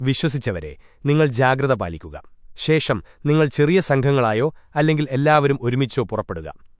വിശ്വസിച്ചവരെ നിങ്ങൾ ജാഗ്രത പാലിക്കുക. ശേഷം നിങ്ങൾ ചെറിയ സംഘങ്ങളായോ അല്ലെങ്കിൽ എല്ലാവരും ഒരുമിച്ചോ പുറപ്പെടുക.